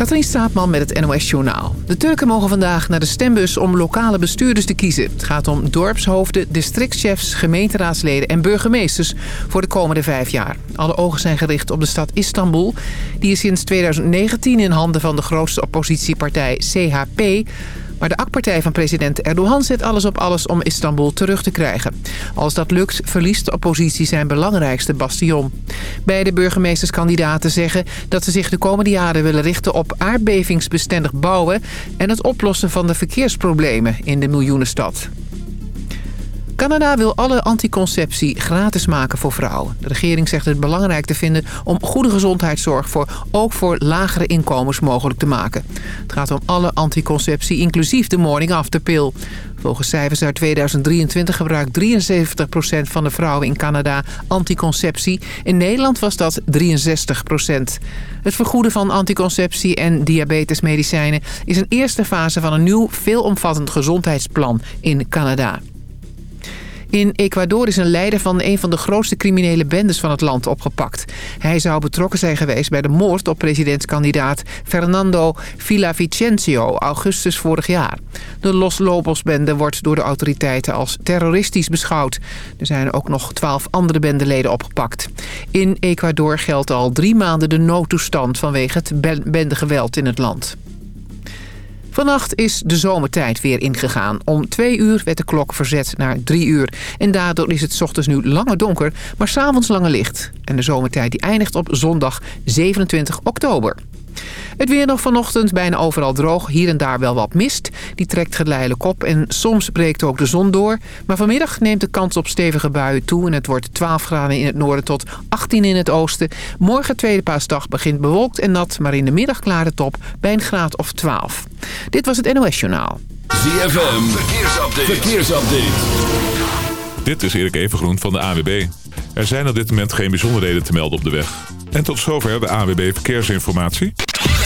Katrien Straatman met het NOS Journaal. De Turken mogen vandaag naar de stembus om lokale bestuurders te kiezen. Het gaat om dorpshoofden, districtchefs, gemeenteraadsleden en burgemeesters voor de komende vijf jaar. Alle ogen zijn gericht op de stad Istanbul. Die is sinds 2019 in handen van de grootste oppositiepartij CHP... Maar de AK-partij van president Erdogan zet alles op alles om Istanbul terug te krijgen. Als dat lukt, verliest de oppositie zijn belangrijkste bastion. Beide burgemeesterskandidaten zeggen dat ze zich de komende jaren willen richten op aardbevingsbestendig bouwen... en het oplossen van de verkeersproblemen in de miljoenenstad. Canada wil alle anticonceptie gratis maken voor vrouwen. De regering zegt het belangrijk te vinden om goede gezondheidszorg voor, ook voor lagere inkomens mogelijk te maken. Het gaat om alle anticonceptie, inclusief de morning after pill. Volgens cijfers uit 2023 gebruikt 73% van de vrouwen in Canada anticonceptie. In Nederland was dat 63%. Het vergoeden van anticonceptie en diabetesmedicijnen is een eerste fase van een nieuw veelomvattend gezondheidsplan in Canada. In Ecuador is een leider van een van de grootste criminele bendes van het land opgepakt. Hij zou betrokken zijn geweest bij de moord op presidentskandidaat Fernando Villavicencio augustus vorig jaar. De Los Lobos-bende wordt door de autoriteiten als terroristisch beschouwd. Er zijn ook nog twaalf andere bendeleden opgepakt. In Ecuador geldt al drie maanden de noodtoestand vanwege het bendegeweld in het land. Vannacht is de zomertijd weer ingegaan. Om twee uur werd de klok verzet naar drie uur. En daardoor is het ochtends nu langer donker, maar s'avonds langer licht. En de zomertijd die eindigt op zondag 27 oktober. Het weer nog vanochtend bijna overal droog. Hier en daar wel wat mist. Die trekt geleidelijk op en soms breekt ook de zon door. Maar vanmiddag neemt de kans op stevige buien toe. En het wordt 12 graden in het noorden tot 18 in het oosten. Morgen tweede paasdag begint bewolkt en nat. Maar in de middag klaart het op bij een graad of 12. Dit was het NOS Journaal. ZFM, verkeersupdate. verkeersupdate. Dit is Erik Evengroen van de AWB. Er zijn op dit moment geen bijzonderheden te melden op de weg. En tot zover de AWB Verkeersinformatie.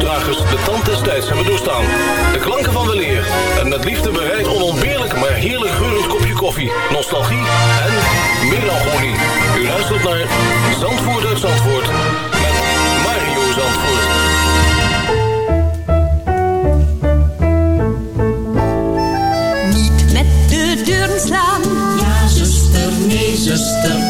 geluidsdragers de tand des tijds hebben doorstaan. De klanken van weleer en met liefde bereid onontbeerlijk maar heerlijk geurend kopje koffie, nostalgie en melancholie. U luistert naar Zandvoort uit Zandvoort met Mario Zandvoort. Niet met de deuren slaan. Ja, zuster, nee, zuster.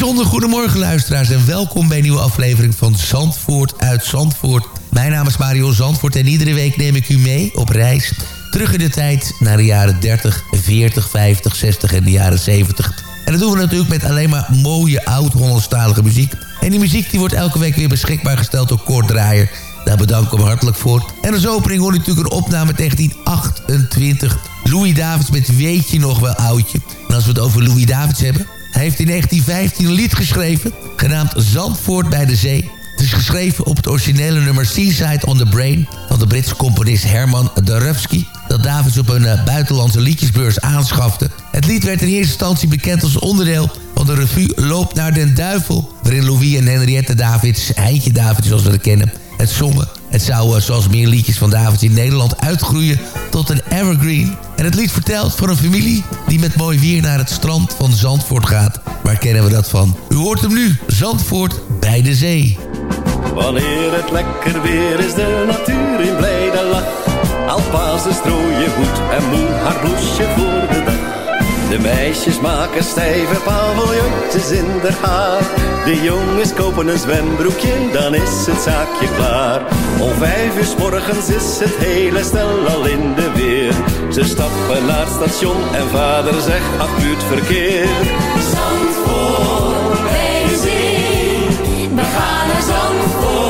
bijzonder goedemorgen luisteraars en welkom bij een nieuwe aflevering van Zandvoort uit Zandvoort. Mijn naam is Mario Zandvoort en iedere week neem ik u mee op reis terug in de tijd naar de jaren 30, 40, 50, 60 en de jaren 70. En dat doen we natuurlijk met alleen maar mooie oud-Hollandstalige muziek. En die muziek die wordt elke week weer beschikbaar gesteld door Kort Draaier. Daar bedank ik hem hartelijk voor. En als opening hoor je natuurlijk een opname 1928. Louis Davids met Weet je nog wel oudje. En als we het over Louis Davids hebben... Hij heeft in 1915 een lied geschreven, genaamd Zandvoort bij de Zee. Het is geschreven op het originele nummer Seaside on the Brain... van de Britse componist Herman Darewski... dat Davids op een uh, buitenlandse liedjesbeurs aanschafte. Het lied werd in eerste instantie bekend als onderdeel van de revue Loop naar den Duivel... waarin Louis en Henriette Davids, Heintje Davids zoals we het kennen... het zongen. Het zou, uh, zoals meer liedjes van Davids in Nederland, uitgroeien tot een evergreen... En het lied vertelt van een familie die met mooi weer naar het strand van Zandvoort gaat. Waar kennen we dat van? U hoort hem nu, Zandvoort bij de zee. Wanneer het lekker weer is, de natuur in blijde lach. Alpazen strooien goed en moe haar bloesje voor de dag. De meisjes maken stijve paviljoentjes in de haar. De jongens kopen een zwembroekje, dan is het zaakje klaar. Om vijf uur morgens is het hele stel al in de weer. Ze stappen naar het station en vader zegt, ach het verkeer. Zandvoort de zee. We gaan naar Zandvoort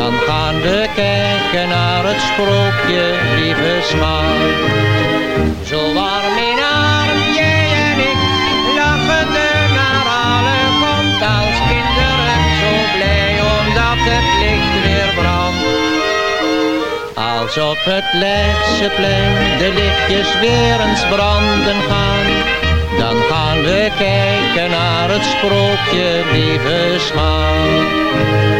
Dan gaan we kijken naar het sprookje, lieve smaak. Zo warm in arm, jij en ik, lachende naar alle komt als kinderen. Zo blij omdat het licht weer brandt. Als op het Leidseplein de lichtjes weer eens branden gaan. Dan gaan we kijken naar het sprookje, lieve schat.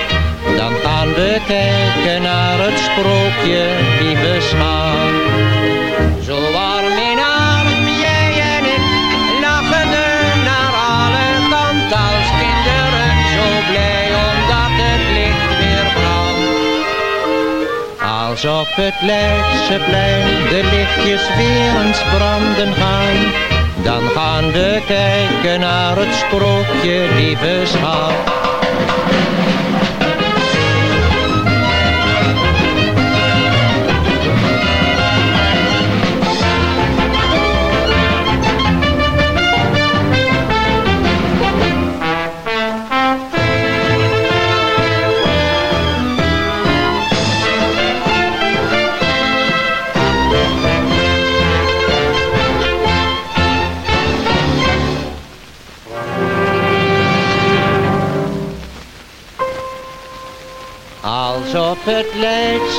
Dan gaan we kijken naar het sprookje, lieve schat. Zo warm in arm, jij en ik, naar alle kanten als kinderen. Zo blij omdat het licht weer brandt. Als op het Leidseplein de lichtjes weer eens branden gaan. Dan gaan we kijken naar het sprookje, lieve schat.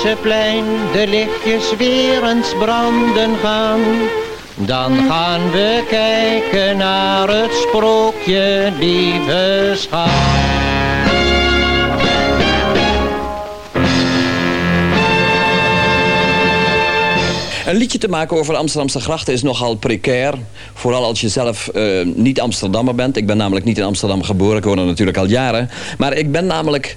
Leidseplein de lichtjes weer eens branden gaan, dan gaan we kijken naar het sprookje, lieve schat. Een liedje te maken over Amsterdamse grachten is nogal precair. Vooral als je zelf eh, niet Amsterdammer bent. Ik ben namelijk niet in Amsterdam geboren. Ik woon er natuurlijk al jaren. Maar ik ben namelijk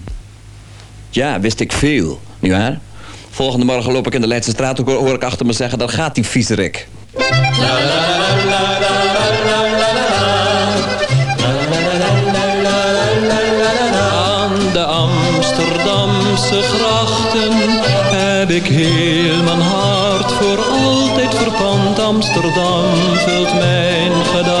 Ja, wist ik veel, nietwaar? Volgende morgen loop ik in de Leidse straat, hoor ik achter me zeggen, daar gaat die viezerik. Aan de Amsterdamse grachten heb ik heel mijn hart voor altijd verpand. Amsterdam vult mijn gedachten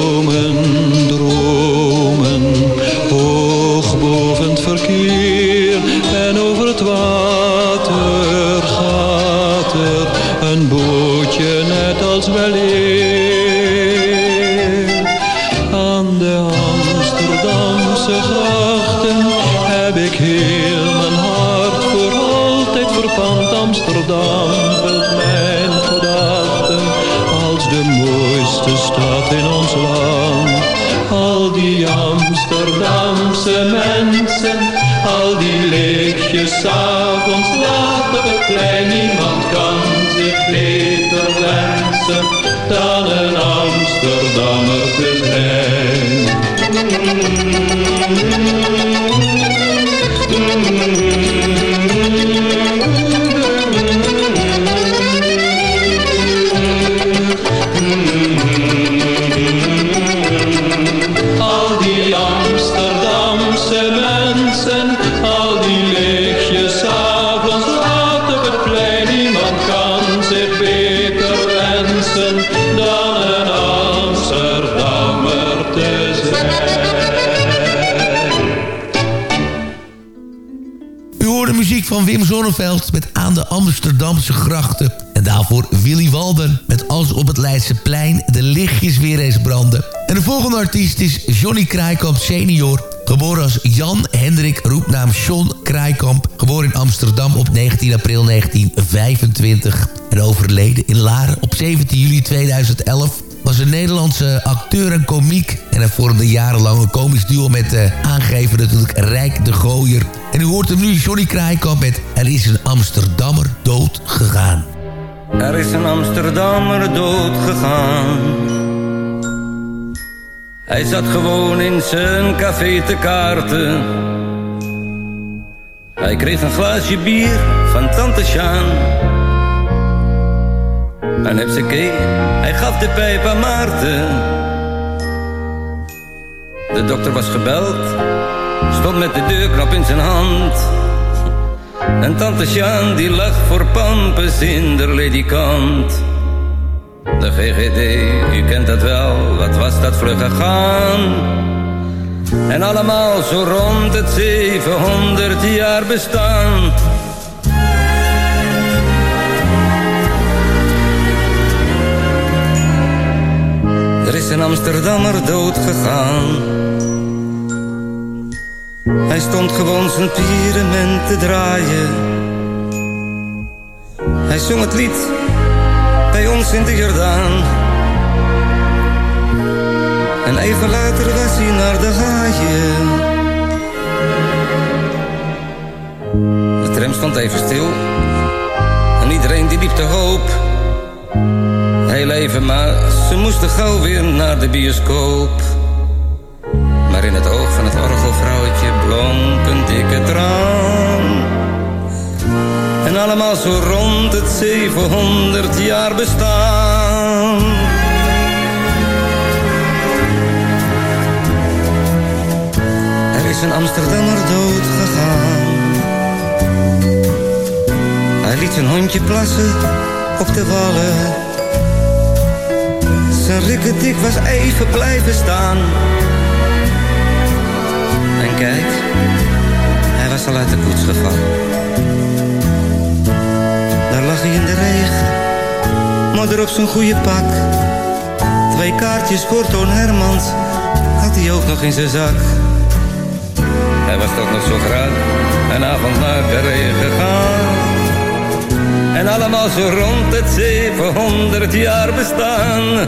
met Aan de Amsterdamse grachten. En daarvoor Willy Walden met Als op het Leidseplein de lichtjes weer eens branden. En de volgende artiest is Johnny Kraaikamp senior. Geboren als Jan Hendrik, roepnaam John Kraaikamp. Geboren in Amsterdam op 19 april 1925. En overleden in Laren op 17 juli 2011 was een Nederlandse acteur en komiek. En hij vormde jarenlang een komisch duo met de aangever natuurlijk Rijk de Gooier. En u hoort hem nu, Johnny Kraaikamp met Er is een Amsterdammer dood gegaan. Er is een Amsterdammer dood gegaan. Hij zat gewoon in zijn café te kaarten. Hij kreeg een glaasje bier van tante Sjaan. En hupsakee, hij gaf de pijp aan Maarten. De dokter was gebeld, stond met de deurknop in zijn hand. En tante Sjaan die lag voor pampes in de ledikant. De GGD, u kent dat wel, wat was dat vlug gegaan. En allemaal zo rond het 700 jaar bestaan. Er is een Amsterdammer dood gegaan. Hij stond gewoon zijn pyramid te draaien. Hij zong het lied bij ons in de Jordaan. En even later was hij naar de haaien. De tram stond even stil. En iedereen die liep te hoop. Heel even, maar ze moesten gauw weer naar de bioscoop. Maar in het oog van het orgelvrouwtje een dikke traan. En allemaal zo rond het 700 jaar bestaan. Er is een Amsterdammer dood gegaan. Hij liet zijn hondje plassen op de wallen. Zijn rikketik was even blijven staan. En kijk, hij was al uit de koets gevallen. Daar lag hij in de regen, maar op zijn goede pak. Twee kaartjes voor Toon Hermans had hij ook nog in zijn zak. Hij was toch nog zo graag een avond naar de regen gegaan. En allemaal zo rond het 700 jaar bestaan.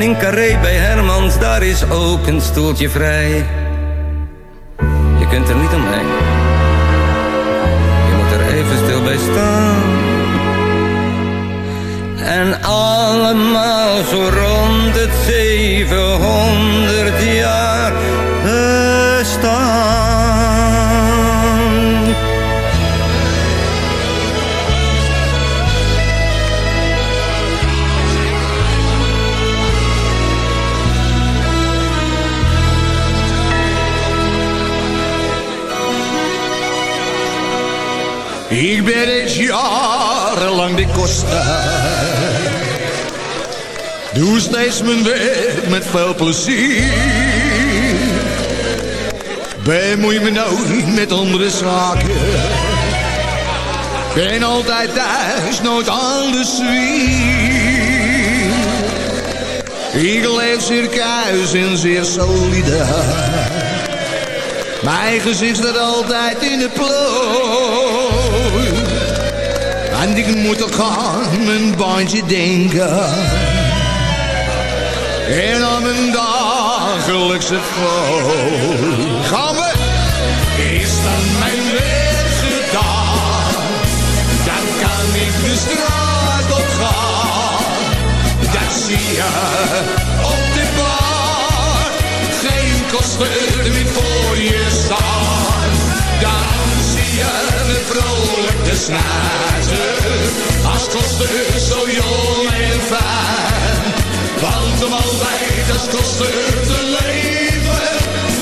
En in Carré bij Hermans, daar is ook een stoeltje vrij. Je kunt er niet omheen. Je moet er even stil bij staan. En allemaal zo rond het 700 Doe steeds mijn werk met veel plezier. Bemoei me nooit met andere zaken. Ben altijd thuis, nooit aan de zwier. Ik leef circuis en zeer solide. Mijn gezicht staat altijd in de plooi. En ik moet ook aan mijn bandje denken. En aan mijn dagelijkse vlooi. Gaan we! Is dan mijn werk gedaan? Dan kan ik de straat op gaan. Dat zie je op de bar. Geen kosten meer voor je staan. Snuizen. Als zo jong en fijn. Want om altijd als koster te leven,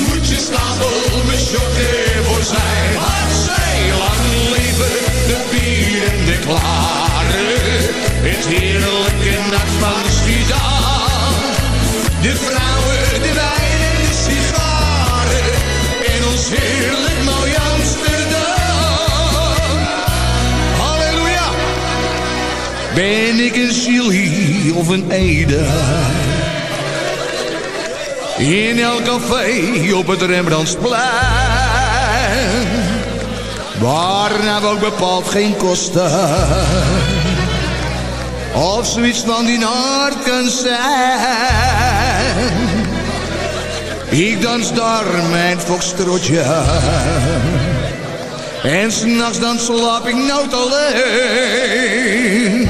moet je stapel met choqué voor zijn. Maar zij lang leven de bier en de klaren. Het heerlijke nacht van Schiedam. De vrouwen, de wijn en de sigaren. En ons heerlijk mooi Ben ik een Chili of een Ede? In elk café op het Rembrandtsplein. Waar nou ook bepaald geen kosten. Of zoiets van die aard kan zijn. Ik dans daar mijn foxtrotje. En s'nachts dan slaap ik nooit alleen.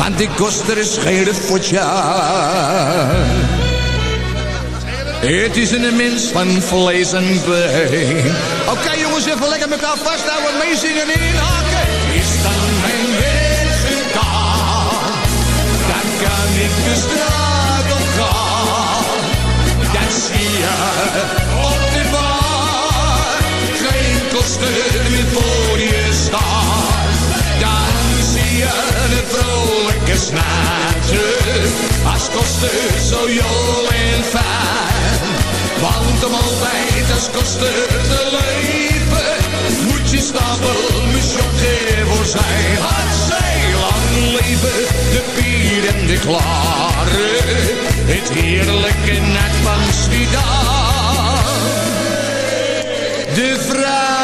Want die koster is geen fotje. Het is een mens van vlees en been. Oké jongens, even lekker elkaar vasthouden, meezingen en inhaken. Is dan mijn werk gedaan, dan kan ik de straat op gaan. Dat zie je op de bar, geen kosten meer voor je staan. Een vrolijke snuiter, als kosten zo jong en fijn. Want om altijd als koster te leven, moet je stapel voor zijn. Had zij lang leven, de bier en de klaren, het heerlijke net van. De vrouwen,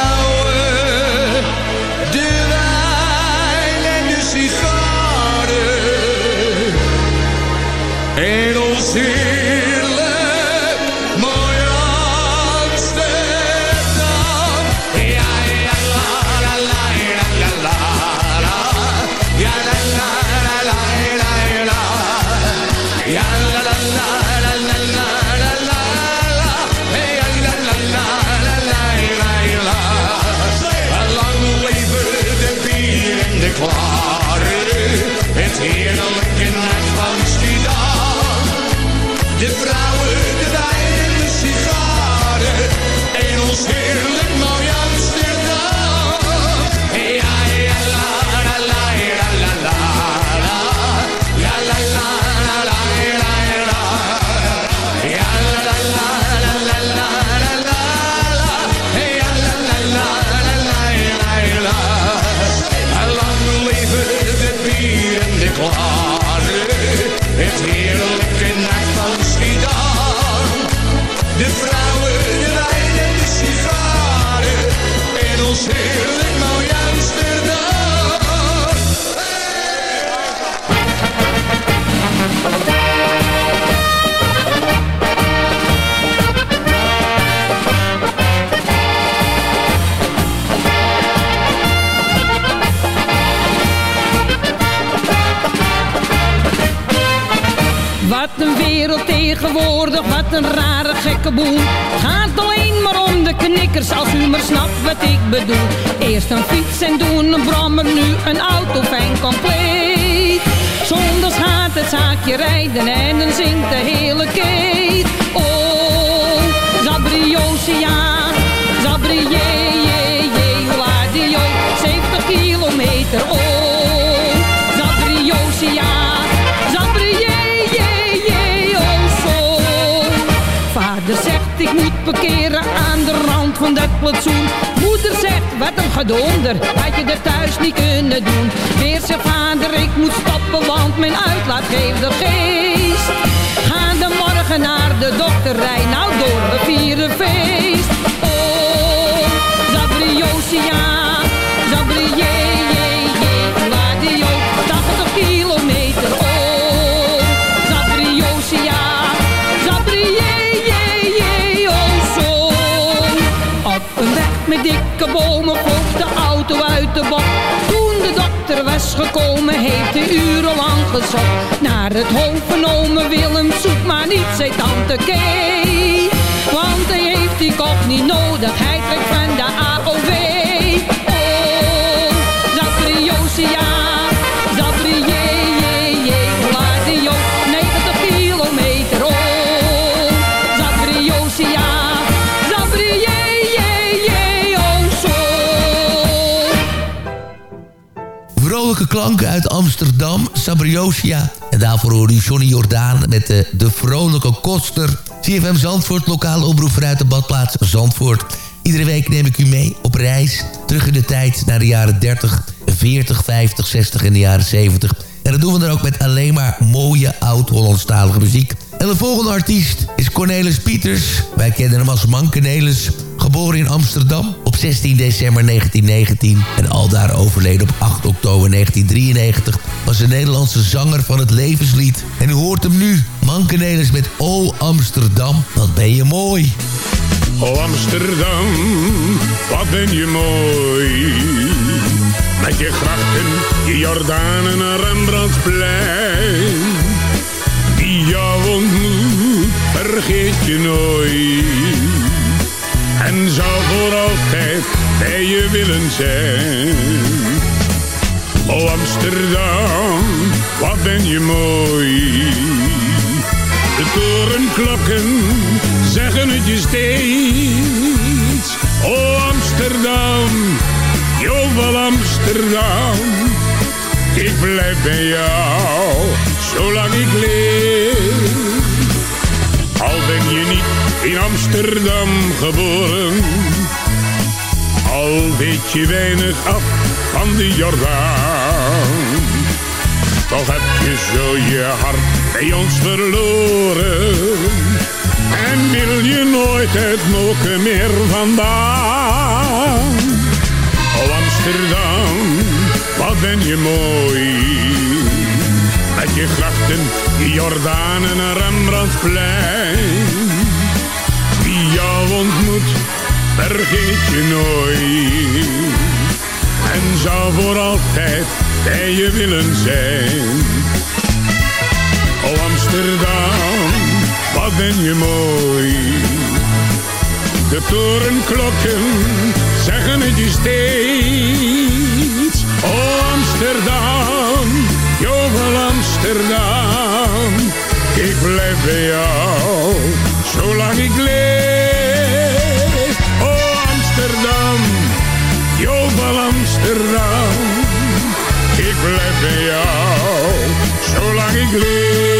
Hear the boel. Gaat alleen maar om de knikkers, als u maar snapt wat ik bedoel. Eerst een fiets en doen een brommer, nu een auto fijn compleet. Zonder gaat het zaakje rijden van dat. Moeder zegt wat een gedonder, had je er thuis niet kunnen doen. Weer vader ik moet stoppen want mijn uitlaat geeft er geest. Ga de morgen naar de dokter, rij nou door, we vieren feest. Oh, Zabriosia, met dikke bomen vloog de auto uit de bocht. Toen de dokter was gekomen, heeft hij urenlang gezocht. Naar het hoofd genomen, Willem zoekt maar niet, zei tante Kee. Want hij heeft die kop niet nodig, uit Amsterdam, Sabriosia. En daarvoor hoor u Johnny Jordaan met de, de vrolijke koster. CFM Zandvoort, lokale omroep vanuit de badplaats Zandvoort. Iedere week neem ik u mee op reis. Terug in de tijd naar de jaren 30, 40, 50, 60 en de jaren 70. En dat doen we dan ook met alleen maar mooie oud-Hollandstalige muziek. En de volgende artiest is Cornelis Pieters. Wij kennen hem als Man Cornelis. Geboren in Amsterdam op 16 december 1919 en aldaar overleden op 8 oktober 1993... was een Nederlandse zanger van het levenslied. En u hoort hem nu, Man Cornelis met O Amsterdam, wat ben je mooi. Oh Amsterdam, wat ben je mooi. Met je grachten, je Jordaan en een Rembrandtplein. Wie jou ontmoet, vergeet je nooit. En zal voor altijd bij je willen zijn. Oh Amsterdam, wat ben je mooi. De torenklokken zeggen het je steeds. Oh Amsterdam, jovel Amsterdam. Ik blijf bij jou, zolang ik leef. Al ben je niet in Amsterdam geboren. Al weet je weinig af van de Jordaan. Toch heb je zo je hart bij ons verloren. En wil je nooit het moken meer vandaan. Oh Amsterdam, wat ben je mooi. Met je grachten, Jordaan en Rembrandtplein. Wie jou ontmoet, vergeet je nooit. En zou voor altijd bij je willen zijn. Oh Amsterdam, wat ben je mooi. De torenklokken zeggen het je steeds. Oh Amsterdam, jovel Amsterdam. Ik blijf bij jou, zolang ik leef. Oh Amsterdam, jovel Amsterdam. Blijf bij jou, zolang ik leef.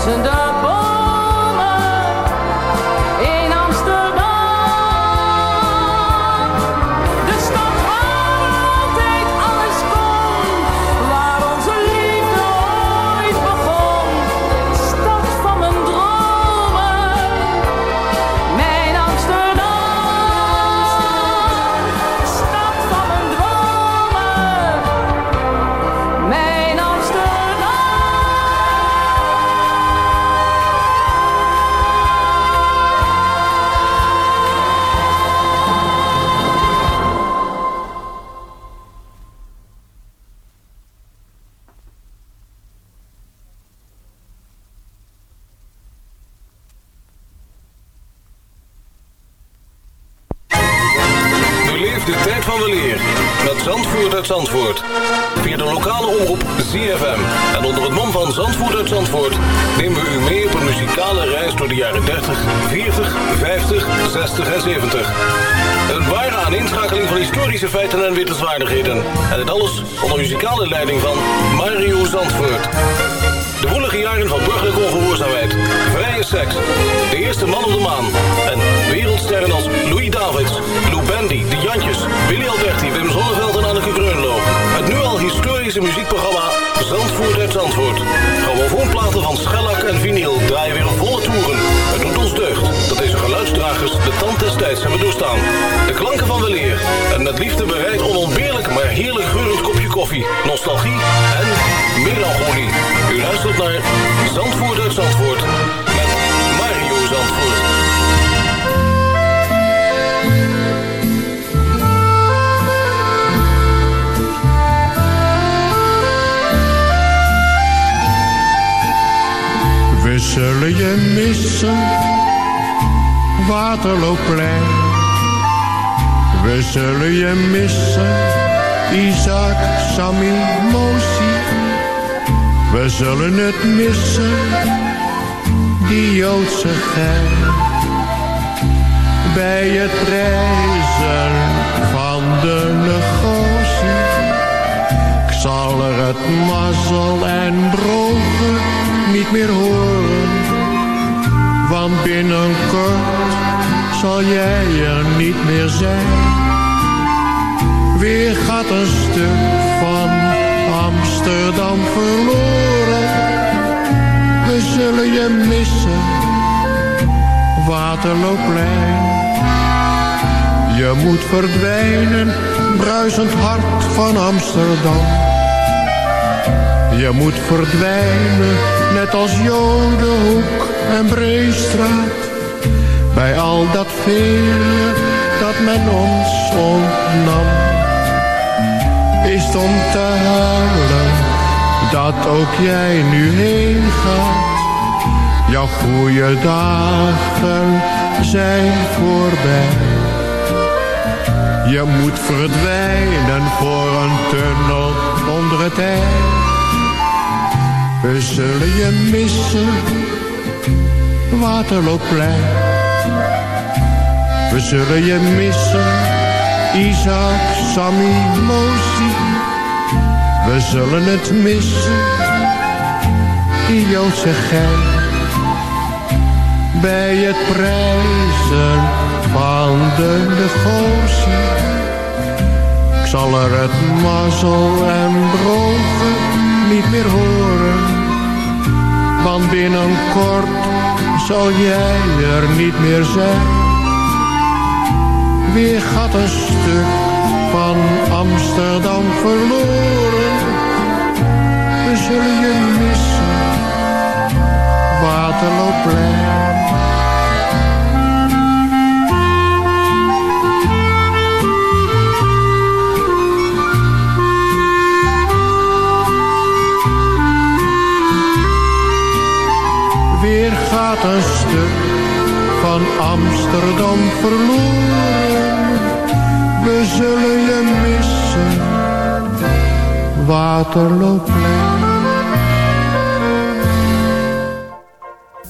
Tussen de zullen je missen, Waterlooplein. We zullen je missen, Isaac, Sammy, Mosi. We zullen het missen, die Joodse gein. Bij het reizen van de negotie. Ik zal er het mazzel en drogen niet meer horen. Want binnenkort zal jij er niet meer zijn. Weer gaat een stuk van Amsterdam verloren. We zullen je missen, Waterlooplein. Je moet verdwijnen, bruisend hart van Amsterdam. Je moet verdwijnen, net als Jodenhoek en Breestraat. Bij al dat vele dat men ons ontnam. Is om te huilen, dat ook jij nu heen gaat. Jouw goede dagen zijn voorbij. Je moet verdwijnen voor een tunnel onder het ijs. We zullen je missen, Waterloopplein. We zullen je missen, Isaac, Sammy, Mosi. We zullen het missen, Joodse gein. Bij het prijzen van de negotie. Ik zal er het mazzel en brogen niet meer horen. Want binnenkort zal jij er niet meer zijn. Weer gaat een stuk van Amsterdam verloren. We zullen je missen, Waterloopplein. Een stuk van Amsterdam verloren. We zullen je missen, Waterloopplein.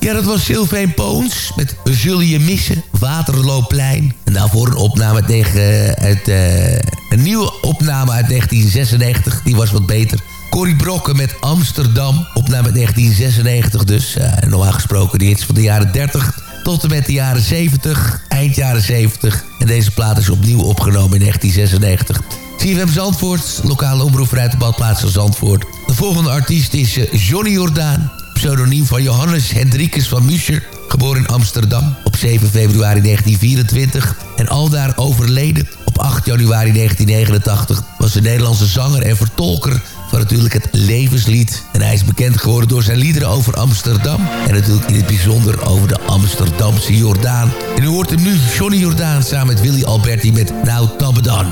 Ja, dat was Sylvain Poons met We zullen je missen, Waterloopplein. En daarvoor een opname tegen, uit, uh, een nieuwe opname uit 1996. Die was wat beter. Corrie Brokken met Amsterdam. Opname 1996 dus. Uh, normaal gesproken die hits van de jaren 30 tot en met de jaren 70. Eind jaren 70. En deze plaat is opnieuw opgenomen in 1996. CFM Zandvoort, lokale omroep de badplaats van Zandvoort. De volgende artiest is eh, Johnny Jordaan. Pseudoniem van Johannes Hendrikus van Muscher. Geboren in Amsterdam op 7 februari 1924. En aldaar overleden op 8 januari 1989. Was een Nederlandse zanger en vertolker natuurlijk het levenslied. En hij is bekend geworden door zijn liederen over Amsterdam. En natuurlijk in het bijzonder over de Amsterdamse Jordaan. En u hoort hem nu, Johnny Jordaan, samen met Willy Alberti met Nou Tabbedan.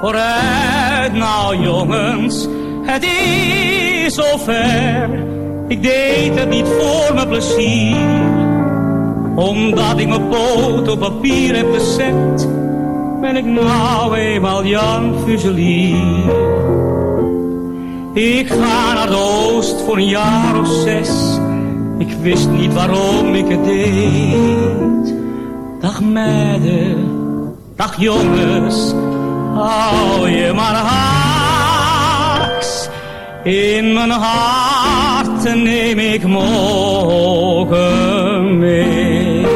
Vooruit nou jongens, het is zover. Ik deed het niet voor mijn plezier. Omdat ik mijn poot op papier heb gezet, ben ik nou eenmaal Jan Fuselier. Ik ga naar de oost voor een jaar of zes. Ik wist niet waarom ik het deed. Dag meiden, dag jongens, hou je maar haaks. In mijn hart neem ik morgen mee.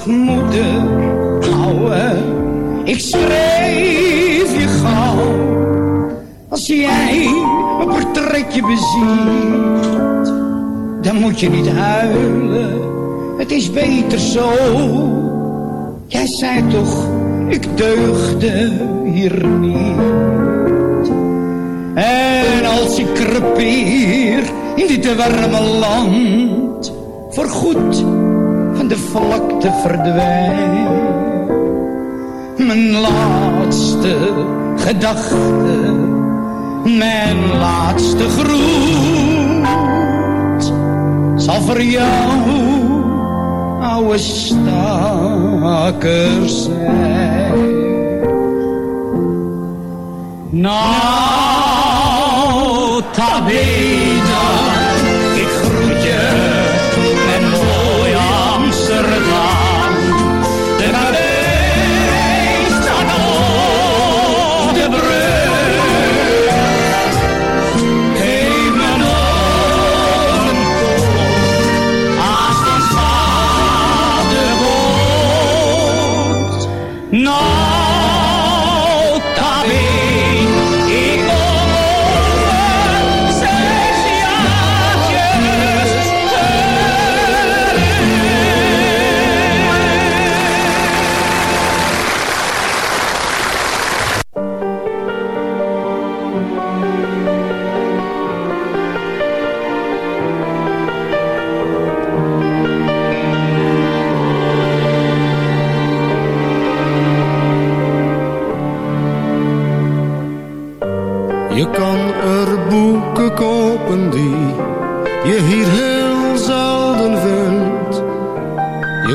Dag moeder, ouwe, ik schreef je gauw. Als jij een portretje beziet, dan moet je niet huilen, het is beter zo. Jij zei toch, ik deugde hier niet. En als ik krepeer in dit warme land, voorgoed de vlakte verdwijn. Mijn laatste gedachte, mijn laatste groet, zal voor jou, oude staker zijn. Nou, tabita,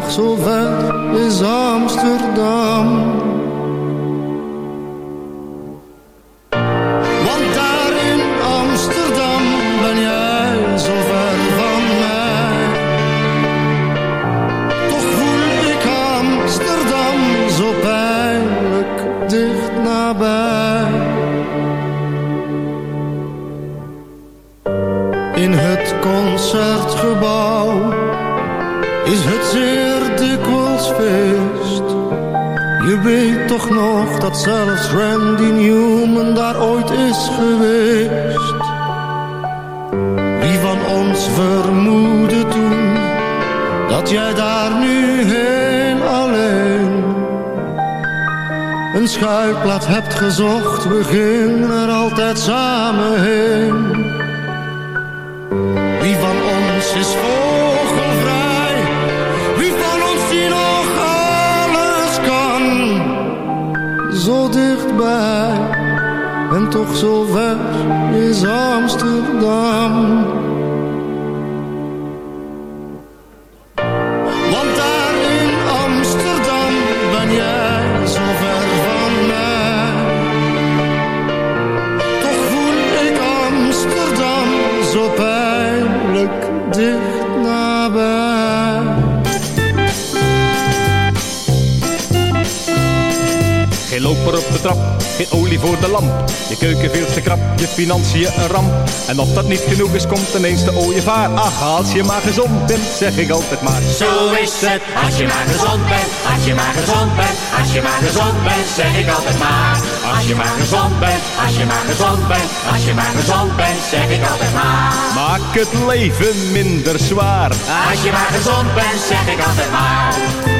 Toch zo is Amsterdam. Want daar in Amsterdam ben jij zo ver van mij. Toch voel ik Amsterdam zo pijnlijk dicht nabij. In het concertgebouw is het. Weet toch nog dat zelfs Randy Newman daar ooit is geweest. Wie van ons vermoedde toen dat jij daar nu heel alleen een schuilplaats hebt gezocht? We gingen er altijd samen heen. Wie van en toch zo ver is Amsterdam. Want daar in Amsterdam ben jij zo ver van mij. Toch voel ik Amsterdam zo pijnlijk dicht nabij. Geen loper op de trap, geen olie voor de lamp. Je keuken veel te krap, je financiën een ramp. En of dat niet genoeg is, komt ineens de ooievaar. Ach, als je maar gezond bent, zeg ik altijd maar. Zo is het, als je maar gezond bent, als je maar gezond bent, als je maar gezond bent, zeg ik altijd maar. Als je maar gezond bent, als je maar gezond bent, als je maar gezond bent, zeg ik altijd maar. Maak het leven minder zwaar. Als je maar gezond bent, zeg ik altijd maar.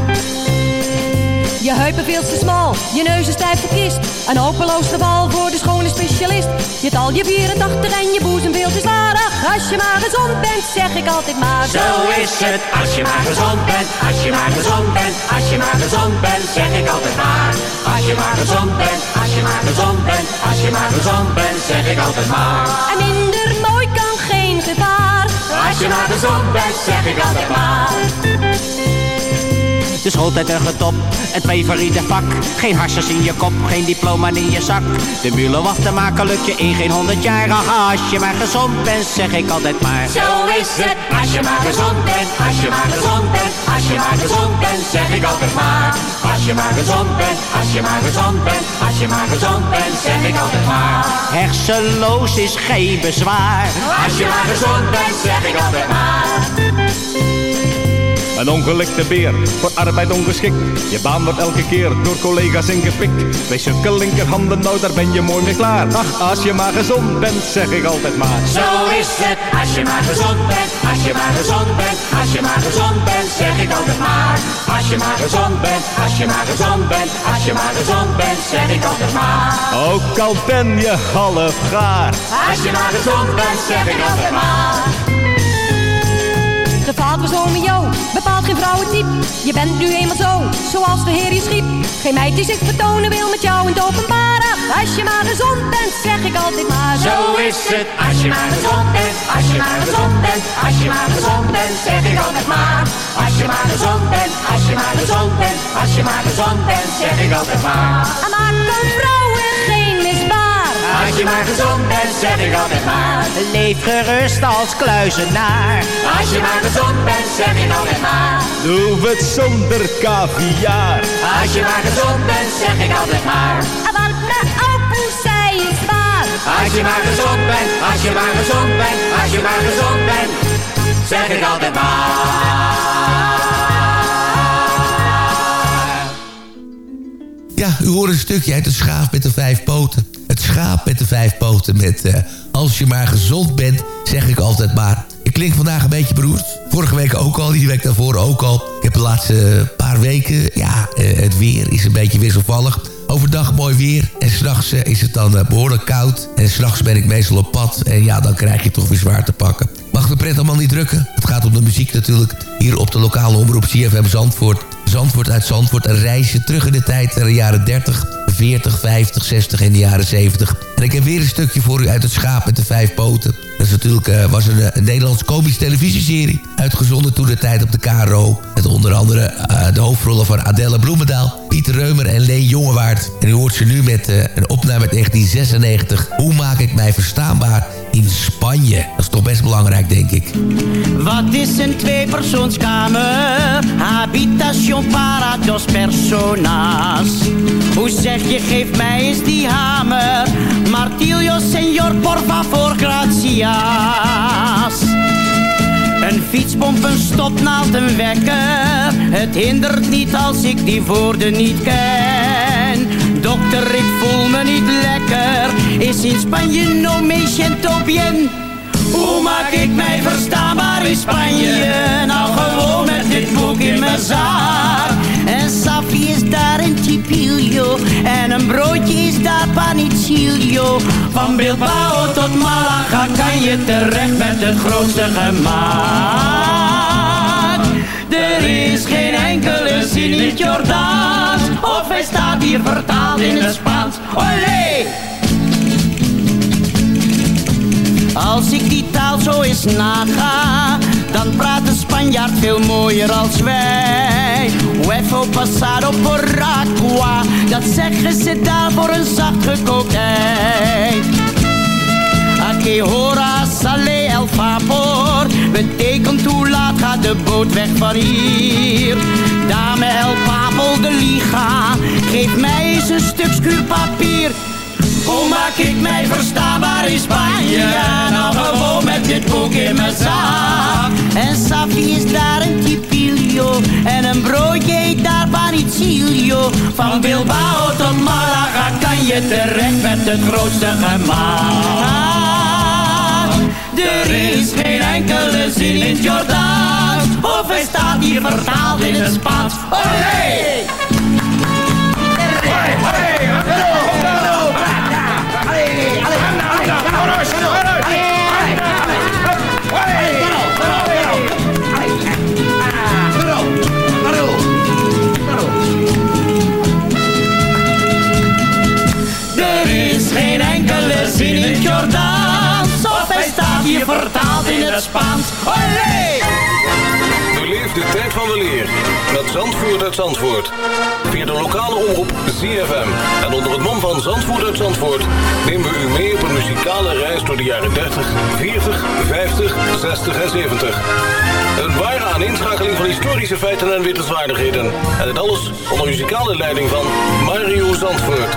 Je heupen veel te smal, je neus is stijf verkist. Een hopeloos geval voor de schone specialist. Je tal je 84 en je boezem veel te zwaar. Als je maar gezond bent, zeg ik altijd maar. Zo is het, als je maar gezond bent, als je maar gezond bent, als je maar gezond bent, zeg ik altijd maar. Als je maar gezond bent, als je maar gezond bent, als je maar gezond bent, zeg ik altijd maar. En minder mooi kan geen gevaar. Als je maar gezond bent, zeg ik altijd maar. De schooltijd er getop, het favoriete vak. Geen harsjes in je kop, geen diploma in je zak. De mulen af te maken lukt je in geen honderd jaar. Ach, als je maar gezond bent, zeg ik altijd maar. Zo is het, als je maar gezond bent, als je maar gezond bent, als je maar gezond bent, zeg ik altijd maar. Als je maar gezond bent, als je maar gezond bent, als je maar gezond bent, zeg ik altijd maar. Hersenloos is geen bezwaar. Als je maar gezond bent, zeg ik altijd maar. Een ongelikte beer, voor arbeid ongeschikt. Je baan wordt elke keer door collega's ingepikt. Bij zulke linkerhanden, nou daar ben je mooi mee klaar. Ach, als je maar gezond bent, zeg ik altijd maar. Zo is het, als je maar gezond bent, als je maar gezond bent, als je maar gezond bent, zeg ik altijd maar. Als je maar gezond bent, als je maar gezond bent, als je maar gezond bent, zeg ik altijd maar. Ook al ben je half gaar. Als je maar gezond bent, zeg ik altijd maar. Gevaald was ome Jo, bepaalt geen vrouwentype. Je bent nu eenmaal zo, zoals de Heer je schiep. Geen meid die zich vertonen wil met jou in het openbaar. Ach, Als je maar gezond bent, zeg ik altijd maar. Zo is het, als je maar gezond bent, als je maar gezond bent, als je maar gezond bent, zeg ik altijd maar. Als je maar gezond bent, als je maar gezond bent, als je maar gezond bent, zeg ik altijd maar. Maak een. Als je maar gezond bent, zeg ik altijd maar. Leef gerust als kluizenaar. Als je maar gezond bent, zeg ik altijd maar. Doe het zonder caviar. Als je maar gezond bent, zeg ik altijd maar. Want open zij is waar. Als je maar gezond bent, als je maar gezond bent, als je maar gezond bent, zeg ik altijd maar. Ja, u hoort een stukje uit de schaaf met de vijf poten. Het schaap met de vijf poten met... eh, als je maar gezond bent, zeg ik altijd maar. Ik klink vandaag een beetje beroerd. Vorige week ook al, die week daarvoor ook al. Ik heb de laatste paar weken... Ja, eh, het weer is een beetje wisselvallig. Overdag mooi weer. En s'nachts uh, is het dan behoorlijk koud. En s'nachts ben ik meestal op pad. En ja, dan krijg je toch weer zwaar te pakken. Mag de pret allemaal niet drukken. Het gaat om de muziek natuurlijk. Hier op de lokale omroep CFM Zandvoort. Zandvoort uit Zandvoort. Een reisje terug in de tijd naar de jaren 30, 40, 50, 60 en de jaren 70. En ik heb weer een stukje voor u uit het schaap met de vijf poten. Dat is natuurlijk, uh, was een, een Nederlands komisch televisieserie. Uitgezonden toen de tijd op de KRO. Met onder andere uh, de hoofdrollen van Adelle Bloemendaal, Pieter Reumer en Leen Jongewaard. En u hoort ze nu met een opname uit 1996. Hoe maak ik mij verstaanbaar in Spanje? Dat is toch best belangrijk, denk ik. Wat is een tweepersoonskamer? Habitation para dos personas. Hoe zeg je, geef mij eens die hamer. Martillo, señor, por favor, gracias. flitspomp, een stopnaald, een wekker. Het hindert niet als ik die woorden niet ken. Ik voel me niet lekker. Is in Spanje no me siento bien. Hoe maak ik mij verstaanbaar in Spanje? Nou gewoon met dit boek in mijn zaak. En Safi is daar een chipillo. En een broodje is daar panicillo. Van Bilbao tot Malaga kan je terecht met het grootste gemaakt. Er is geen enkele zin in het Jordaans. Of hij staat hier vertaald in het Spaans. Olé! Als ik die taal zo eens naga, dan praat de Spanjaard veel mooier als wij. Huevo pasado por agua, dat zeggen ze daar voor een zacht gekookt ei. Aquí hora sale el vapor, betekent hoe laat gaat de boot weg van hier. Dame el papel de liga, geef mij eens een stuk schuurpapier. Hoe maak ik mij verstaanbaar in Spanje? Nou gewoon met dit boek in mijn zak. En Safi is daar een tipilio. En een broodje heet daar panicilio. Van Bilbao tot Malaga kan je terecht met het grootste gemaakt. Er is geen enkele zin in het Jordaans. Of hij staat hier vertaald in het Spaans. Olé! Er is geen enkele zin in het Jordaans. Hier vertaald in het Spaans. Olé! Beleef de tijd van de leer met Zandvoort uit Zandvoort. Via de lokale omroep ZFM. En onder het mom van Zandvoort uit Zandvoort nemen we u mee op een muzikale reis door de jaren 30, 40, 50, 60 en 70. Een ware aaninschakeling van historische feiten en wittelswaardigheden. En het alles onder muzikale leiding van Mario Zandvoort.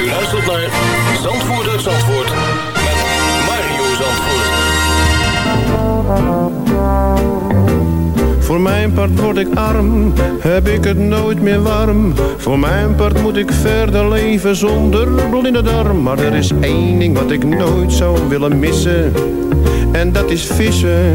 U luistert naar Zandvoort uit Zandvoort met Mario Zandvoort. Voor mijn part word ik arm, heb ik het nooit meer warm. Voor mijn part moet ik verder leven zonder blinde darm. Maar er is één ding wat ik nooit zou willen missen. En dat is vissen.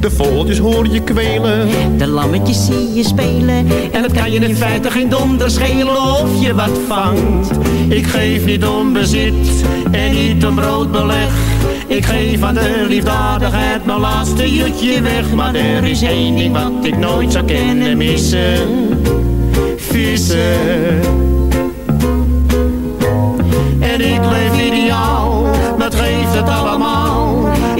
De vogeltjes hoor je kwelen. De lammetjes zie je spelen. En het kan je in feite geen donder schelen of je wat vangt. Ik geef niet om bezit en niet om broodbeleg. Ik geef aan de liefdadigheid mijn laatste jutje weg. Maar er is één ding wat ik nooit zou kennen missen. Vissen.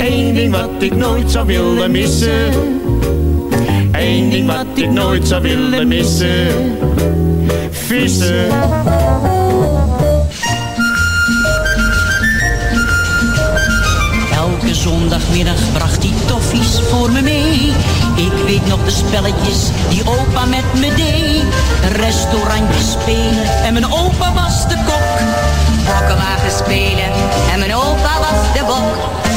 Eén ding wat ik nooit zou willen missen. Eén ding wat ik nooit zou willen missen. Vissen. Elke zondagmiddag bracht hij toffies voor me mee. Ik weet nog de spelletjes die opa met me deed. Restaurantjes spelen en mijn opa was de kok. Bokkenwagen spelen en mijn opa was de bok.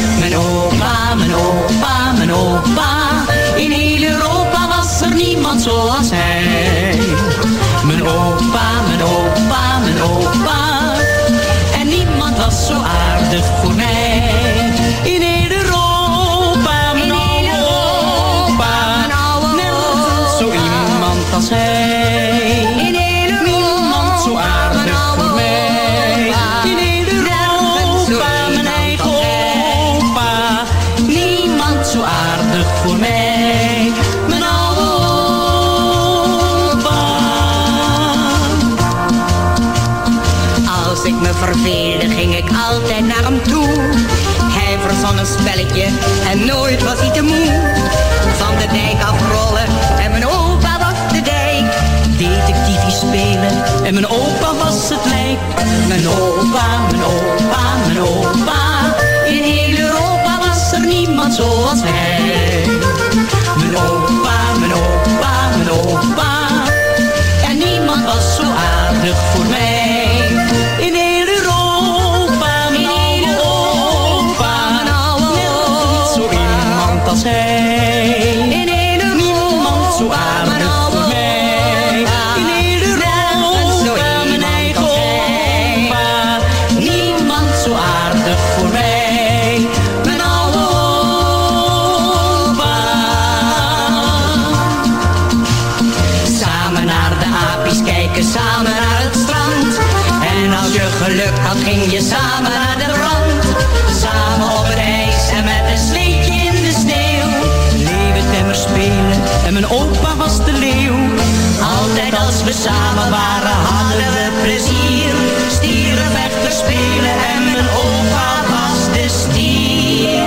Samen waren, hadden we plezier. Stieren, vechten, spelen en mijn opa was de stier.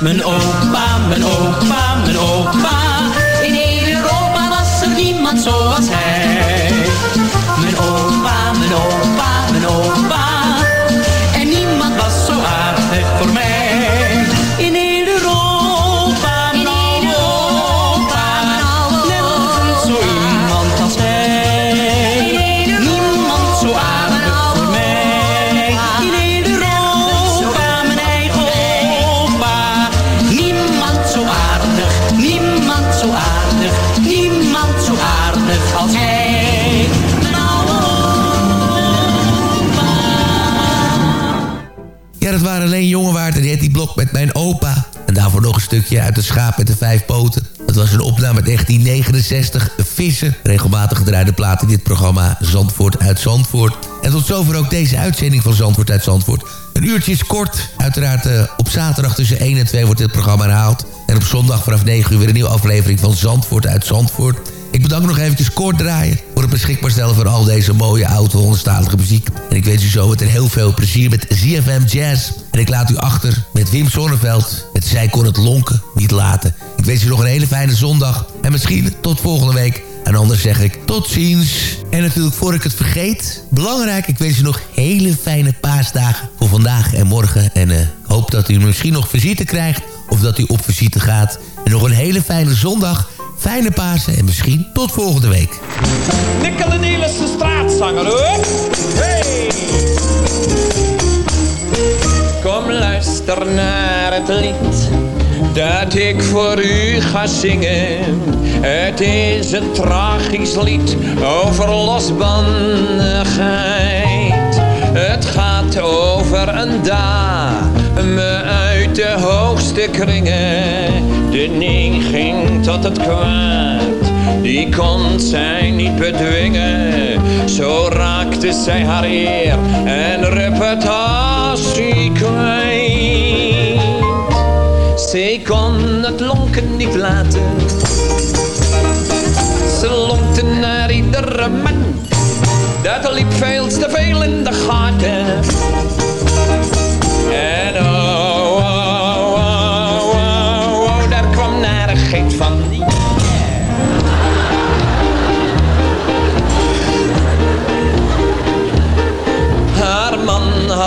Mijn opa, mijn opa, mijn opa. Uit de schaap met de vijf poten. Dat was een opname uit 1969. Vissen. Regelmatig gedraaide plaat in dit programma Zandvoort uit Zandvoort. En tot zover ook deze uitzending van Zandvoort uit Zandvoort. Een uurtje is kort. Uiteraard eh, op zaterdag tussen 1 en 2 wordt dit programma herhaald. En op zondag vanaf 9 uur weer een nieuwe aflevering van Zandvoort uit Zandvoort. Ik bedank nog eventjes kort draaien voor het beschikbaar stellen van al deze mooie oud-Hollandstalige muziek. En ik wens u zo meteen heel veel plezier met ZFM Jazz. En ik laat u achter met Wim Sonneveld. Met Zij kon het lonken niet laten. Ik wens u nog een hele fijne zondag. En misschien tot volgende week. En anders zeg ik tot ziens. En natuurlijk voor ik het vergeet. Belangrijk, ik wens u nog hele fijne paasdagen voor vandaag en morgen. En eh, hoop dat u misschien nog visite krijgt. Of dat u op visite gaat. En nog een hele fijne zondag. Fijne Pasen en misschien tot volgende week. Nikkele Nielsen straatzanger hoor. Hey! Kom luister naar het lied dat ik voor u ga zingen. Het is een tragisch lied over losbandigheid. Het gaat over een dame uit de hoogste kringen. De neiging tot het kwaad, die kon zij niet bedwingen. Zo raakte zij haar eer en Zij kon het lonken niet laten. Ze lonkte naar iedere man Dat liep veel te veel in de gaten. En oh, oh, oh, oh, oh, daar kwam narigheid van.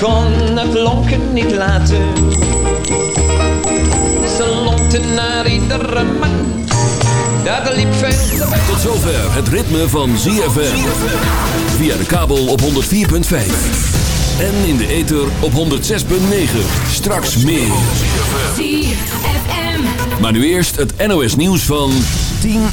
kon het lonken niet laten. Ze lonkte naar iedere man. Dat liep veel te. Tot zover het ritme van ZFM. Via de kabel op 104.5. En in de ether op 106.9. Straks meer. ZFM. Maar nu eerst het NOS nieuws van 10 uur.